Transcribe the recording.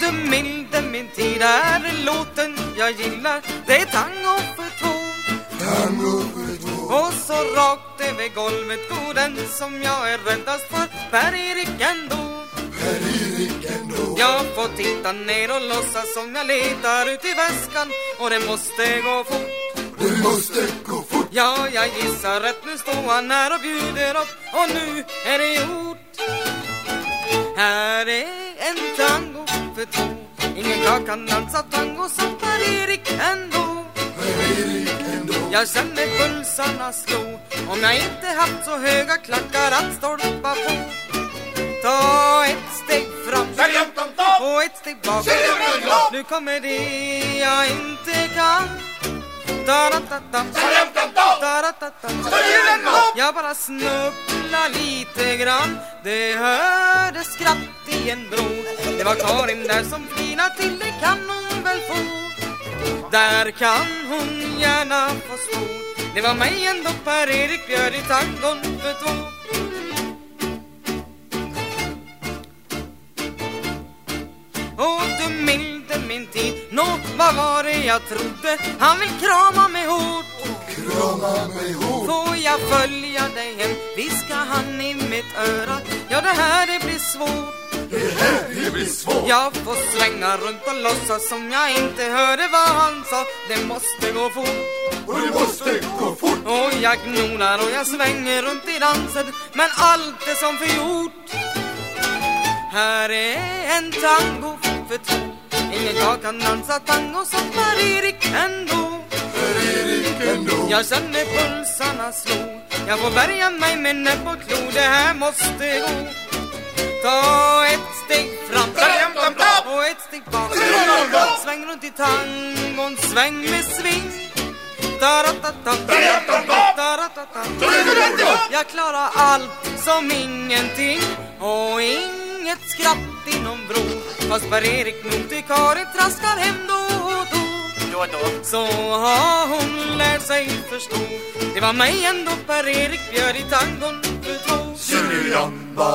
du milde min tid är låten. Jag gillar Det är tango för två. Tango för två. Och så rakt över golvet går den som jag är räddast för. Per-Erik ändå Per-Erik ändå Jag får titta ner och låtsas som jag letar ut i väskan. Och det måste gå fort. Det måste gå fort. Ja, jag gissar rätt, nu står han här och bjuder upp. Och nu är det gjort. Här är en tango för två. Ingen jag kan dansa tango som Per-Erik ändå Per-Erik ändå Jag känner pulsarna slå. Om jag inte haft så höga klackar att stolpa på. Ta ett steg fram. Och ett steg bak. Nu kommer det jag inte kan Da-da-da-da. Jag bara snubblar lite grann. Det hördes skratt i en bro. Det var Karin där som flina till Det kan hon väl få. Där kan hon gärna få stå Det var mig ändå Per-Erik bjöd i tangon för två. Min tid. Nå, vad var det jag trodde? Han vill krama mig hårt. Krama mig hårt. Får jag följa dig hem? Viska han i mitt öra? Ja, det här det blir svårt. Det här det blir svårt. Jag får svänga runt och låtsas som jag inte hörde vad han sa. Det måste gå fort. Och det måste gå fort. Och jag gnolar och jag svänger runt i dansen Men allt är som förgjort. Här är en tango för två Ingen jag kan dansa tango som Per-Erik ändå Per-Erik ändå Jag känner pulsarna slå. Jag får värja mig med näbb och klo. Det här måste gå. Ta ett steg fram. Och ett steg bak. Sväng runt i tangon. Sväng med sving. Jag klarar allt som ingenting. Och inget skratt inom bro. Fast Per-Erik Karin traskar hem då och då. Då och då. så har hon lärt sig förstå. Det var mig ändå Per-Erik bjöd i tangon för två. Tjuramba